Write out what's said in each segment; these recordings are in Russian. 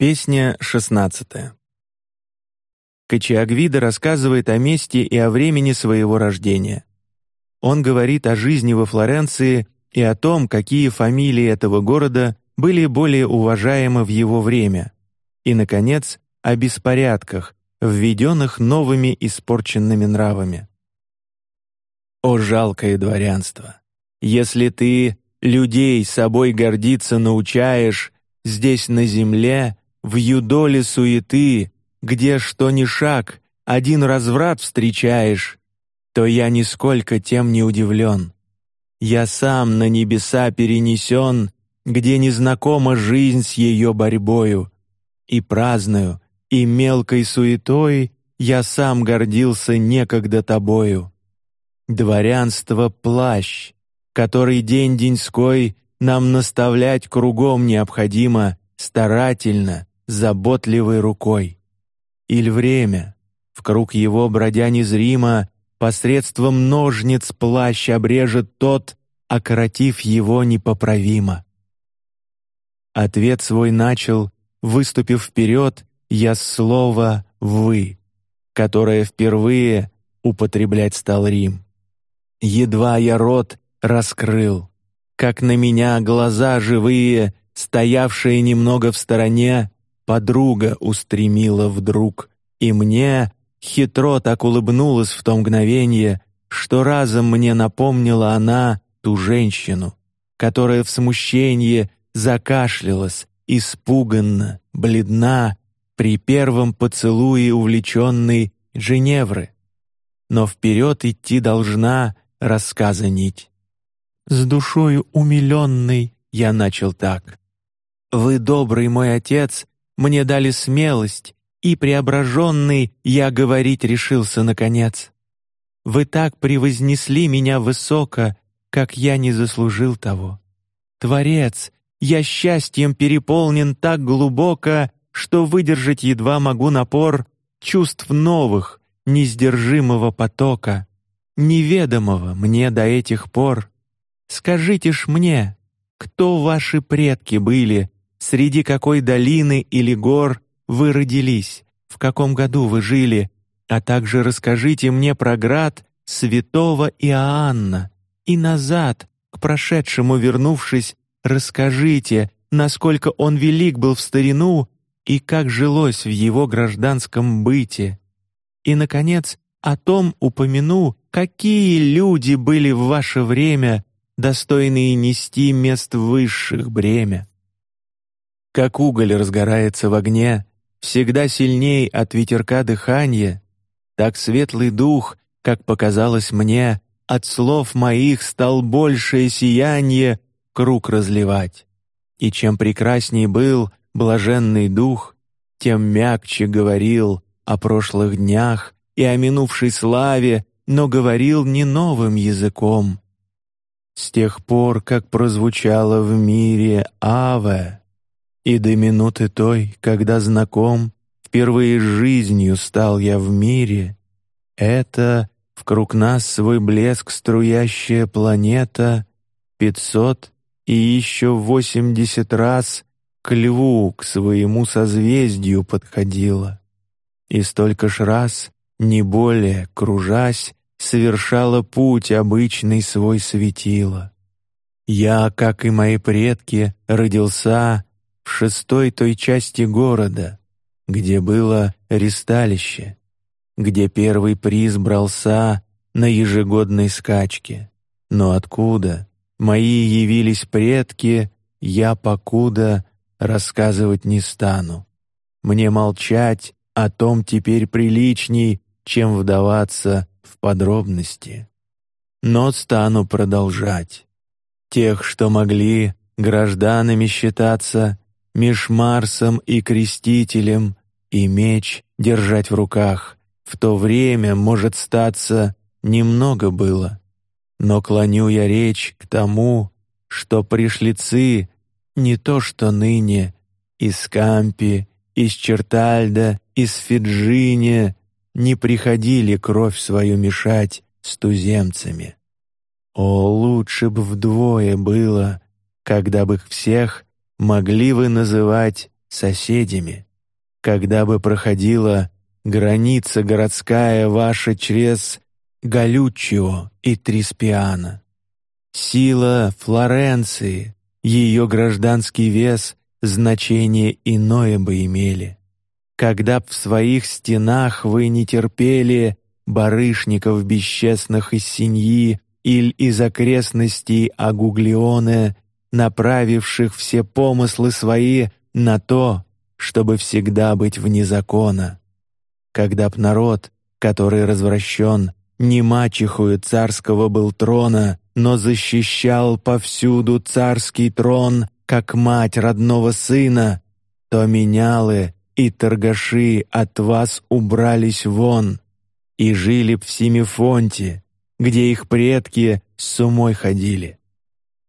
Песня шестнадцатая. Качиагвида рассказывает о месте и о времени своего рождения. Он говорит о жизни во Флоренции и о том, какие фамилии этого города были более уважаемы в его время, и, наконец, о беспорядках, введенных новыми испорченными нравами. О жалкое дворянство! Если ты людей собой гордиться научаешь здесь на земле, в юдоле суеты, где что ни шаг, один разврат встречаешь, то я нисколько тем не удивлен. Я сам на небеса перенесен, где незнакома жизнь с ее борьбою, и праздную, и мелкой суетой я сам гордился некогда тобою. Дворянство плащ, который день деньской нам наставлять кругом необходимо старательно, заботливой рукой. Иль время, в круг его бродя незримо, посредством ножниц плащ обрежет тот, окоротив его непоправимо. Ответ свой начал, выступив вперед, я слово вы, которое впервые употреблять стал Рим. Едва я рот раскрыл, как на меня глаза живые, стоявшие немного в стороне, подруга устремила вдруг, и мне хитро так улыбнулась в то мгновение, что разом мне напомнила она ту женщину, которая в смущении закашлялась, испуганно, бледна при первом поцелуе увлеченной Женевры. Но вперед идти должна рассказа нить. С душою умиленной я начал так: вы добрый мой отец мне дали смелость, и преображенный я говорить решился наконец. Вы так превознесли меня высоко, как я не заслужил того. Творец, я счастьем переполнен так глубоко, что выдержать едва могу напор чувств новых, несдержимого потока, неведомого мне до этих пор. Скажите ж мне, кто ваши предки были, среди какой долины или гор вы родились, в каком году вы жили, а также расскажите мне про град святого Иоанна и назад, к прошедшему вернувшись, расскажите, насколько он велик был в старину и как жилось в его гражданском быте. И, наконец, о том упомяну, какие люди были в ваше время достойные нести мест высших бремя. Как уголь разгорается в огне, всегда сильней от ветерка дыхания, так светлый дух, как показалось мне, от слов моих стал большее сияние круг разливать. И чем прекрасней был блаженный дух, тем мягче говорил о прошлых днях и о минувшей славе, но говорил не новым языком. С тех пор, как прозвучало в мире Аве, и до минуты той, когда знаком, впервые жизнью стал я в мире, это в круг нас свой блеск струящая планета пятьсот и еще восемьдесят раз к льву к своему созвездию подходила, и столько ж раз, не более, кружась, совершала путь обычный свой светила. Я, как и мои предки, родился шестой той части города, где было ристалище, где первый приз брался на ежегодной скачке. Но откуда мои явились предки, я покуда рассказывать не стану. Мне молчать о том теперь приличней, чем вдаваться в подробности. Но стану продолжать. Тех, что могли гражданами считаться, меж Марсом и Крестителем, и меч держать в руках. В то время, может статься, немного было, но клоню я речь к тому, что пришлицы не то что ныне из Кампи, из Чертальда, из Фиджине не приходили кровь свою мешать с туземцами. О, лучше б вдвое было, когда бы их всех могли вы называть соседями. Когда бы проходила граница городская ваша через Галючио и Триспиана. Сила Флоренции, ее гражданский вес, значение иное бы имели. Когда б в своих стенах вы не терпели барышников бесчестных из Синьи или из окрестностей Агуглиона, направивших все помыслы свои на то, чтобы всегда быть вне закона. Когда б народ, который развращен, не мачехою царского был трона, но защищал повсюду царский трон, как мать родного сына, то менялы и торгаши от вас убрались вон и жили в Семифонте, где их предки с умой ходили.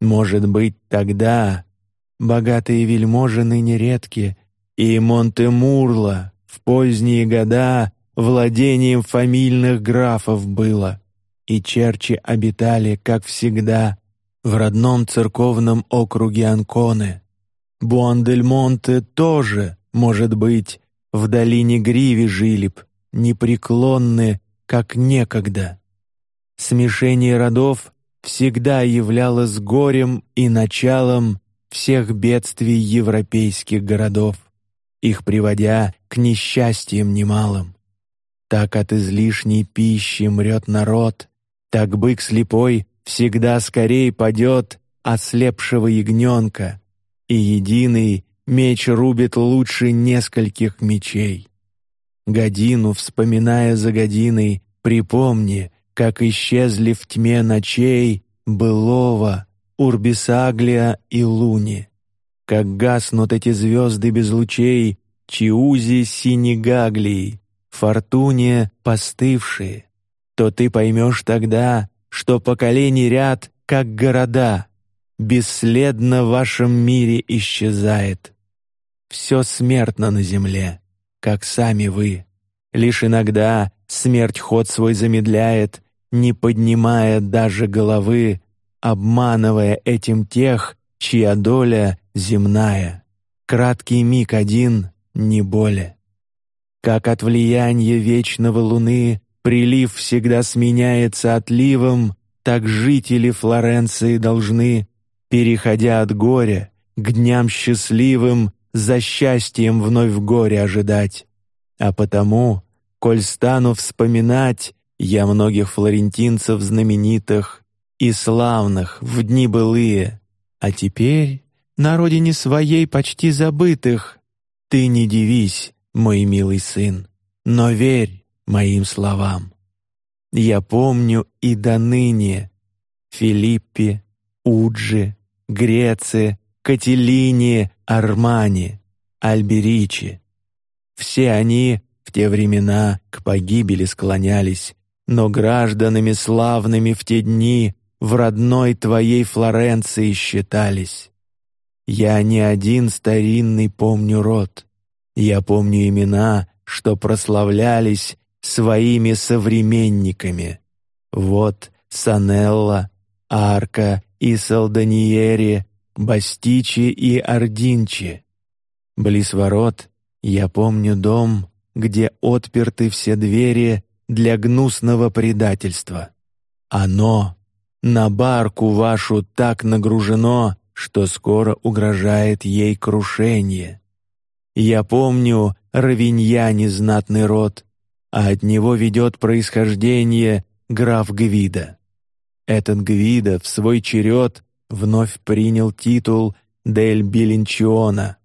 Может быть, тогда богатые вельможи ныне редки, и Монте-Мурло в поздние года владением фамильных графов было, и черчи обитали, как всегда, в родном церковном округе Анконы. Буандельмонте тоже, может быть, в долине Гриви жили б, непреклонны, как некогда. Смешение родов всегда являлось горем и началом всех бедствий европейских городов, их приводя к несчастьям немалым. Так от излишней пищи мрет народ, так бык слепой всегда скорей падет ослепшего ягненка, и единый меч рубит лучше нескольких мечей. Годину вспоминая за годиной, припомни, как исчезли в тьме ночей былого Урбисаглия и Луни, как гаснут эти звезды без лучей Чиузи Синегаглии, фортуне постывшие, то ты поймешь тогда, что поколений ряд, как города, бесследно в вашем мире исчезает. Все смертно на земле, как сами вы. Лишь иногда смерть ход свой замедляет, не поднимая даже головы, обманывая этим тех, чья доля земная. Краткий миг один, не более. Как от влияния вечного луны прилив всегда сменяется отливом, так жители Флоренции должны, переходя от горя к дням счастливым, за счастьем вновь в горе ожидать. А потому, коль стану вспоминать я многих флорентинцев знаменитых и славных в дни былые, а теперь на родине своей почти забытых, ты не дивись, мой милый сын, но верь моим словам. Я помню и до ныне Филиппе, Уджи, Греции, Кателине, Армани, Альберичи. Все они в те времена к погибели склонялись, но гражданами славными в те дни в родной твоей Флоренции считались. Я не один старинный помню род, я помню имена, что прославлялись своими современниками. Вот Санелла, Арка и Салданиери, Бастичи и Ординчи. Близ ворот я помню дом, где отперты все двери для гнусного предательства. Оно на барку вашу так нагружено, что скоро угрожает ей крушение. Я помню Равиньяне знатный род, а от него ведет происхождение граф Гвида. Этот Гвида в свой черед вновь принял титул дель Билинчиона.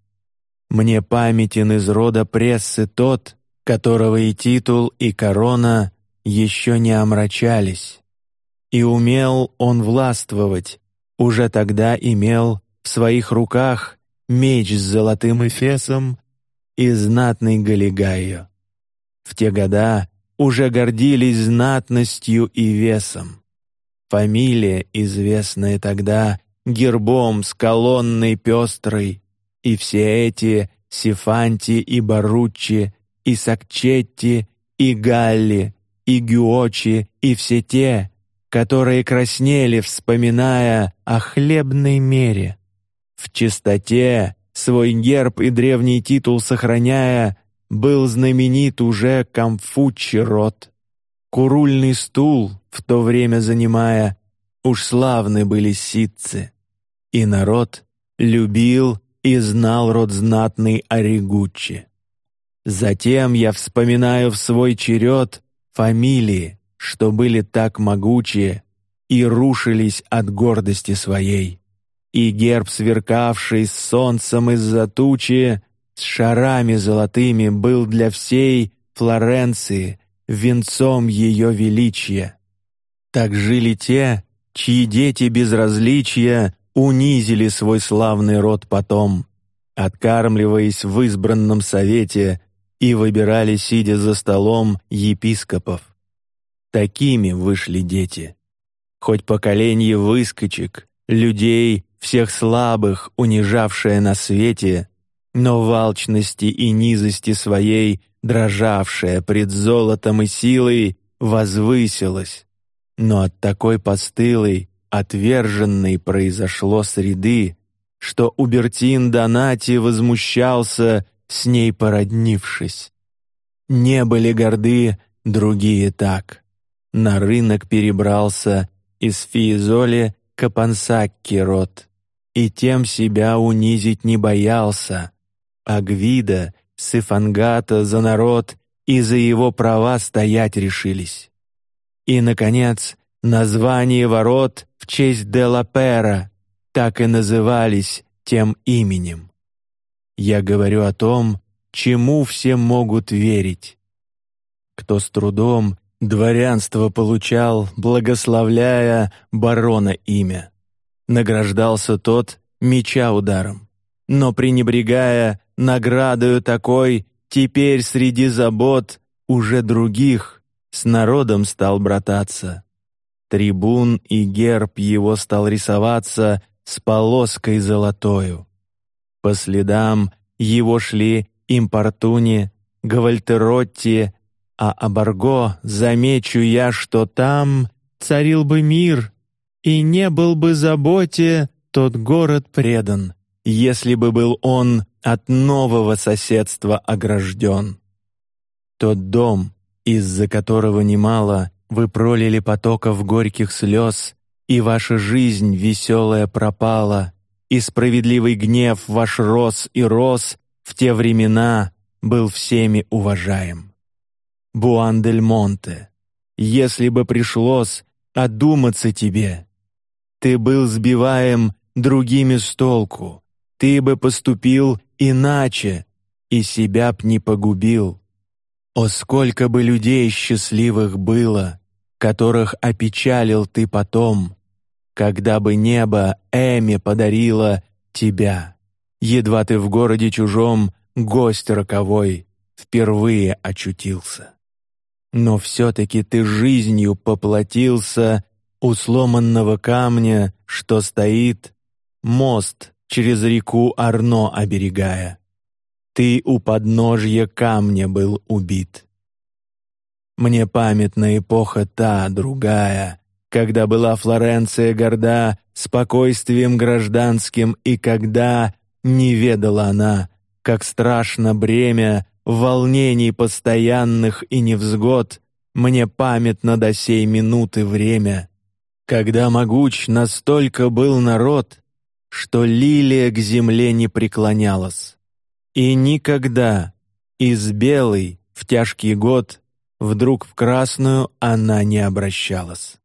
Мне памятен из рода прессы тот, которого и титул, и корона еще не омрачались. И умел он властвовать, уже тогда имел в своих руках меч с золотым эфесом и знатный Галигайо. В те года уже гордились знатностью и весом. Фамилия, известная тогда гербом с колонной пестрой, и все эти Сифанти и Баруччи, и Сакчетти, и Галли, и Гюочи, и все те, которые краснели, вспоминая о хлебной мере. В чистоте свой герб и древний титул сохраняя, был знаменит уже Камфучи род. Курульный стул в то время занимая, уж славны были ситцы, и народ любил и знал род знатный Оригучи. Затем я вспоминаю в свой черед фамилии, что были так могучие и рушились от гордости своей, и герб, сверкавший с солнцем из-за тучи, с шарами золотыми, был для всей Флоренции венцом ее величия. Так жили те, чьи дети безразличия унизили свой славный род потом, откармливаясь в избранном совете и выбирали, сидя за столом, епископов. Такими вышли дети. Хоть поколение выскочек, людей, всех слабых, унижавшее на свете, но в алчности и низости своей, дрожавшая пред золотом и силой, возвысилась. Но от такой постылой, отверженной произошло среды, что Убертин Донати возмущался, с ней породнившись. Не были горды другие так. На рынок перебрался из Фиизоли Капансакки род, и тем себя унизить не боялся. А Гвида, Сифангата за народ и за его права стоять решились. И, наконец, название ворот в честь Делапера так и назывались тем именем. Я говорю о том, чему все могут верить. Кто с трудом дворянство получал, благословляя барона имя, награждался тот меча ударом, но пренебрегая наградою такой, теперь среди забот уже других с народом стал брататься. Трибун и герб его стал рисоваться с полоской золотою. По следам его шли Импортуни, Гавальтеротти, а Абарго замечу я, что там царил бы мир, и не был бы заботе тот город предан, если бы был он от нового соседства огражден. Тот дом, из-за которого немало вы пролили потоков горьких слез, и ваша жизнь веселая пропала, и справедливый гнев ваш рос и рос в те времена был всеми уважаем. Буан-дель-Монте, если бы пришлось одуматься тебе, ты был сбиваем другими с толку, ты бы поступил иначе и себя б не погубил. О, сколько бы людей счастливых было, которых опечалил ты потом, когда бы небо Эми подарило тебя. Едва ты в городе чужом, гость роковой, впервые очутился. Но все-таки ты жизнью поплатился у сломанного камня, что стоит мост через реку Арно оберегая. Ты у подножья камня был убит. Мне памятна эпоха та, другая, когда была Флоренция горда спокойствием гражданским и когда не ведала она, как страшно бремя волнений постоянных и невзгод мне памятно до сей минуты время, когда могуч настолько был народ, что лилия к земле не преклонялась, и никогда из белой в тяжкий год вдруг в красную она не обращалась.